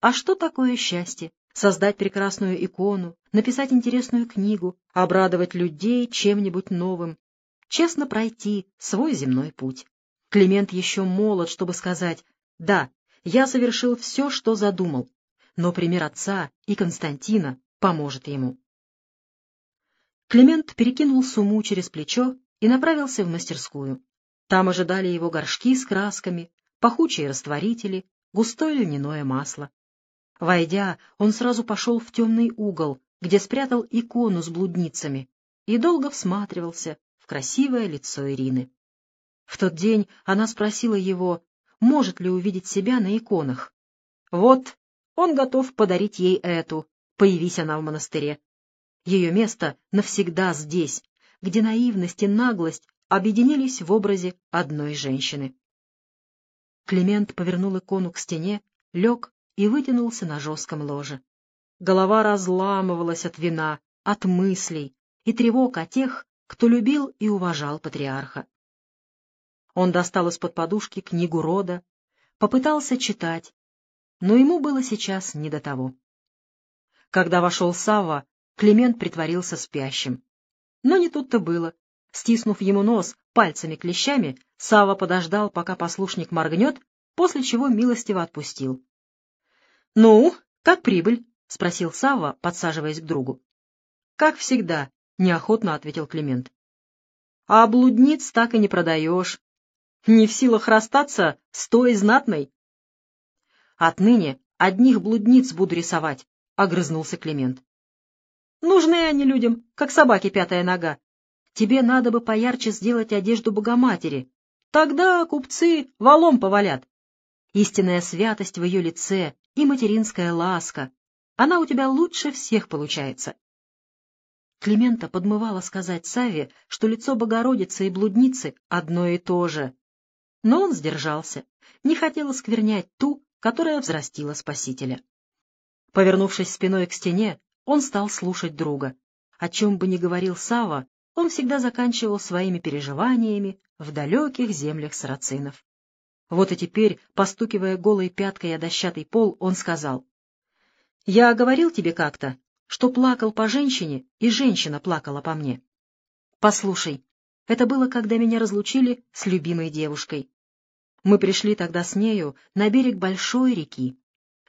А что такое счастье? Создать прекрасную икону, написать интересную книгу, обрадовать людей чем-нибудь новым, честно пройти свой земной путь. Климент еще молод, чтобы сказать «Да, я совершил все, что задумал», но пример отца и Константина поможет ему. Климент перекинул сумму через плечо и направился в мастерскую. Там ожидали его горшки с красками, пахучие растворители, густое льняное масло. Войдя, он сразу пошел в темный угол, где спрятал икону с блудницами, и долго всматривался в красивое лицо Ирины. В тот день она спросила его, может ли увидеть себя на иконах. Вот, он готов подарить ей эту, появись она в монастыре. Ее место навсегда здесь, где наивность и наглость объединились в образе одной женщины. Климент повернул икону к стене, лег и вытянулся на жестком ложе. Голова разламывалась от вина, от мыслей и тревог о тех, кто любил и уважал патриарха. Он достал из-под подушки книгу рода, попытался читать, но ему было сейчас не до того. Когда вошел Савва, Климент притворился спящим. Но не тут-то было. Стиснув ему нос пальцами-клещами, Сава подождал, пока послушник моргнет, после чего милостиво отпустил. — Ну, как прибыль? — спросил Савва, подсаживаясь к другу. — Как всегда, — неохотно ответил Климент. — А блудниц так и не продаешь. Не в силах расстаться с той знатной. — Отныне одних блудниц буду рисовать, — огрызнулся Климент. — Нужны они людям, как собаке пятая нога. Тебе надо бы поярче сделать одежду Богоматери. Тогда купцы валом повалят. Истинная святость в ее лице и материнская ласка. Она у тебя лучше всех получается. Климента подмывала сказать Саве, что лицо Богородицы и блудницы одно и то же. Но он сдержался, не хотел осквернять ту, которая взрастила Спасителя. Повернувшись спиной к стене, он стал слушать друга. О чем бы ни говорил Сава, он всегда заканчивал своими переживаниями в далеких землях сарацинов. Вот и теперь, постукивая голой пяткой о дощатый пол, он сказал, «Я говорил тебе как-то, что плакал по женщине, и женщина плакала по мне. Послушай, это было, когда меня разлучили с любимой девушкой. Мы пришли тогда с нею на берег большой реки.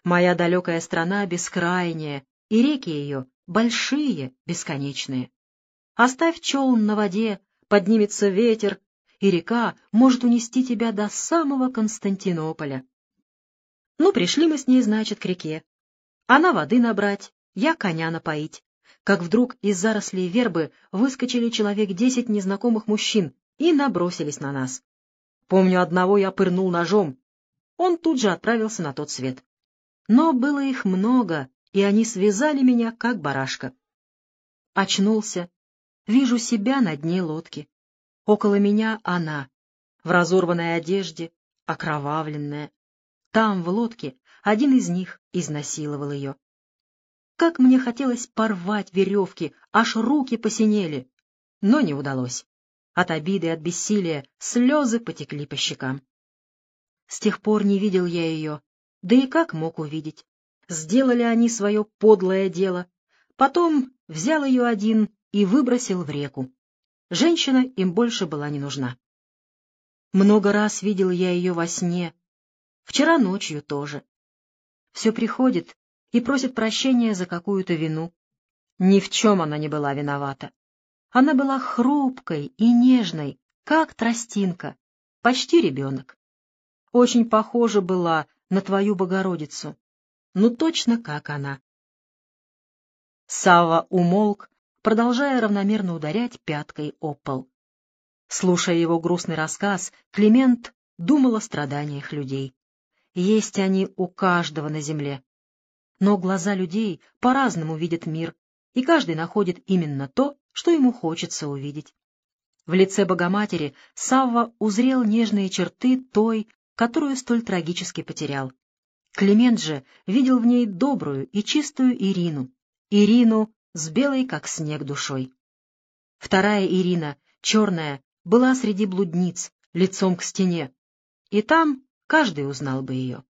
Моя далекая страна бескрайняя, и реки ее большие, бесконечные. Оставь челн на воде, поднимется ветер, и река может унести тебя до самого Константинополя. Ну, пришли мы с ней, значит, к реке. Она воды набрать, я коня напоить. Как вдруг из зарослей вербы выскочили человек десять незнакомых мужчин и набросились на нас. Помню, одного я пырнул ножом. Он тут же отправился на тот свет. Но было их много, и они связали меня, как барашка. Очнулся. Вижу себя на дне лодки. Около меня она, в разорванной одежде, окровавленная. Там, в лодке, один из них изнасиловал ее. Как мне хотелось порвать веревки, аж руки посинели, но не удалось. От обиды и от бессилия слезы потекли по щекам. С тех пор не видел я ее, да и как мог увидеть. Сделали они свое подлое дело. Потом взял ее один и выбросил в реку. Женщина им больше была не нужна. Много раз видел я ее во сне, вчера ночью тоже. Все приходит и просит прощения за какую-то вину. Ни в чем она не была виновата. Она была хрупкой и нежной, как тростинка, почти ребенок. Очень похожа была на твою Богородицу, ну точно как она. Сава умолк продолжая равномерно ударять пяткой о пол. Слушая его грустный рассказ, Климент думал о страданиях людей. Есть они у каждого на земле. Но глаза людей по-разному видят мир, и каждый находит именно то, что ему хочется увидеть. В лице Богоматери Савва узрел нежные черты той, которую столь трагически потерял. Климент же видел в ней добрую и чистую Ирину, Ирину, с белой, как снег, душой. Вторая Ирина, черная, была среди блудниц, лицом к стене, и там каждый узнал бы ее.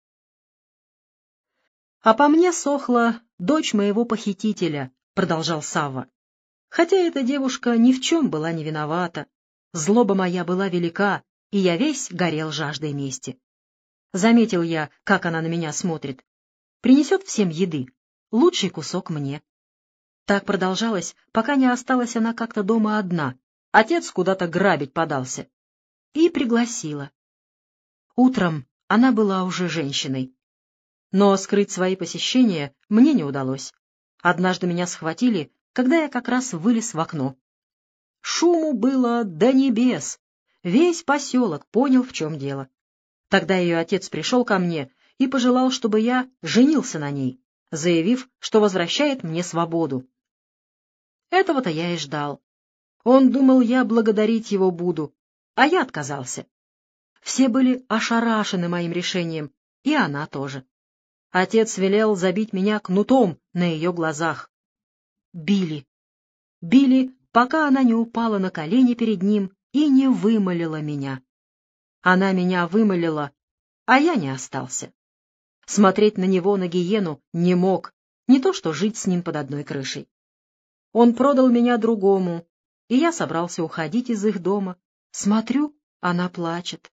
А по мне сохла дочь моего похитителя, продолжал Савва. Хотя эта девушка ни в чем была не виновата. Злоба моя была велика, и я весь горел жаждой мести. Заметил я, как она на меня смотрит. Принесет всем еды, лучший кусок мне. Так продолжалось, пока не осталась она как-то дома одна. Отец куда-то грабить подался. И пригласила. Утром она была уже женщиной. Но скрыть свои посещения мне не удалось. Однажды меня схватили, когда я как раз вылез в окно. Шуму было до небес. Весь поселок понял, в чем дело. Тогда ее отец пришел ко мне и пожелал, чтобы я женился на ней, заявив, что возвращает мне свободу. Этого-то я и ждал. Он думал, я благодарить его буду, а я отказался. Все были ошарашены моим решением, и она тоже. Отец велел забить меня кнутом на ее глазах. Били. Били, пока она не упала на колени перед ним и не вымолила меня. Она меня вымолила, а я не остался. Смотреть на него, на гиену, не мог, не то что жить с ним под одной крышей. Он продал меня другому, и я собрался уходить из их дома. Смотрю, она плачет.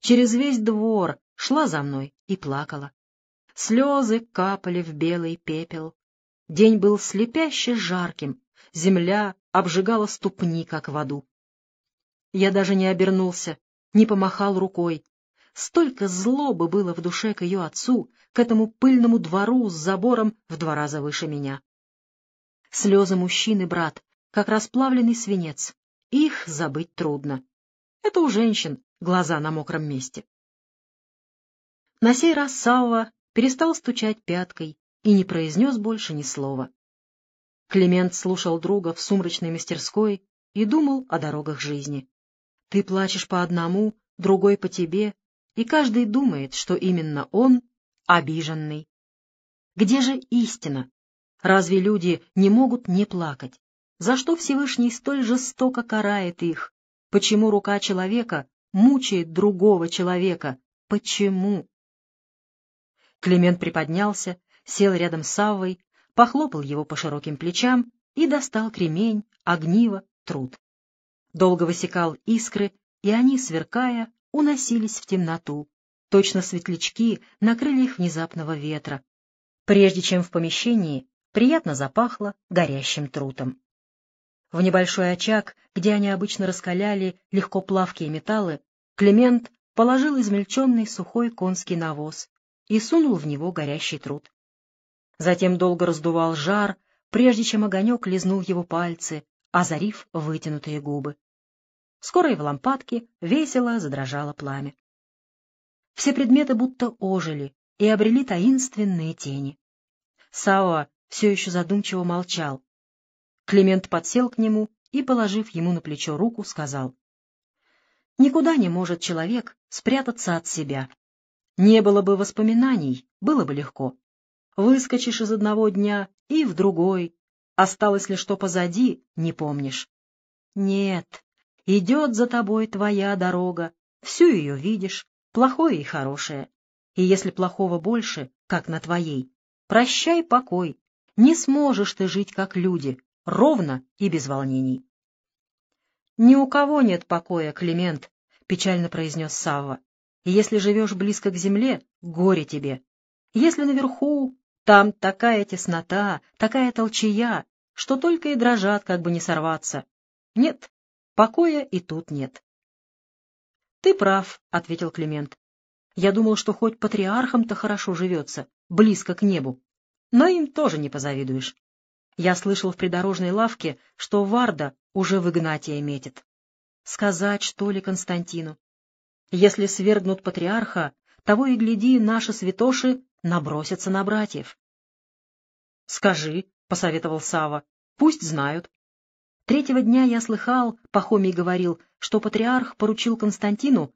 Через весь двор шла за мной и плакала. Слезы капали в белый пепел. День был слепяще жарким, земля обжигала ступни, как в аду. Я даже не обернулся, не помахал рукой. Столько злобы было в душе к ее отцу, к этому пыльному двору с забором в два раза выше меня. Слезы мужчины, брат, как расплавленный свинец. Их забыть трудно. Это у женщин глаза на мокром месте. На сей раз Савва перестал стучать пяткой и не произнес больше ни слова. Климент слушал друга в сумрачной мастерской и думал о дорогах жизни. Ты плачешь по одному, другой по тебе, и каждый думает, что именно он обиженный. Где же истина? Разве люди не могут не плакать? За что Всевышний столь жестоко карает их? Почему рука человека мучает другого человека? Почему? Климент приподнялся, сел рядом с Саввой, похлопал его по широким плечам и достал кремень, огниво, труд. Долго высекал искры, и они, сверкая, уносились в темноту. Точно светлячки накрыли их внезапного ветра. Прежде чем в помещении приятно запахло горящим трутом. В небольшой очаг, где они обычно раскаляли легко плавкие металлы, Климент положил измельченный сухой конский навоз и сунул в него горящий труд. Затем долго раздувал жар, прежде чем огонек лизнул его пальцы, озарив вытянутые губы. Скоро и в лампадке весело задрожало пламя. Все предметы будто ожили и обрели таинственные тени. Сао все еще задумчиво молчал. Климент подсел к нему и, положив ему на плечо руку, сказал. «Никуда не может человек спрятаться от себя. Не было бы воспоминаний, было бы легко. Выскочишь из одного дня и в другой. Осталось ли что позади, не помнишь. Нет, идет за тобой твоя дорога, всю ее видишь, плохое и хорошее. И если плохого больше, как на твоей, прощай покой, не сможешь ты жить как люди, ровно и без волнений. «Ни у кого нет покоя, Климент», — печально произнес Савва. «Если живешь близко к земле, горе тебе. Если наверху, там такая теснота, такая толчая, что только и дрожат, как бы не сорваться. Нет, покоя и тут нет». «Ты прав», — ответил Климент. «Я думал, что хоть патриархам-то хорошо живется, близко к небу но им тоже не позавидуешь. Я слышал в придорожной лавке, что Варда уже в Игнатия метит. Сказать, что ли, Константину? Если свергнут патриарха, того и гляди, наши святоши набросятся на братьев. — Скажи, — посоветовал Сава, пусть знают. Третьего дня я слыхал, Пахомий говорил, что патриарх поручил Константину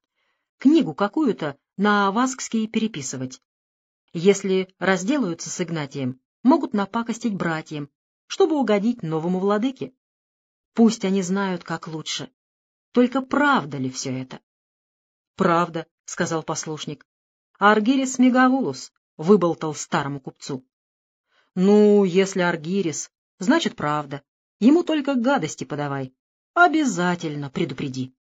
книгу какую-то на Аваскский переписывать. Если разделаются с Игнатием, могут напакостить братьям, чтобы угодить новому владыке. Пусть они знают, как лучше. Только правда ли все это? — Правда, — сказал послушник. — Аргирис Мегавулус, — выболтал старому купцу. «Ну, если Аргирис, значит, правда. Ему только гадости подавай. Обязательно предупреди».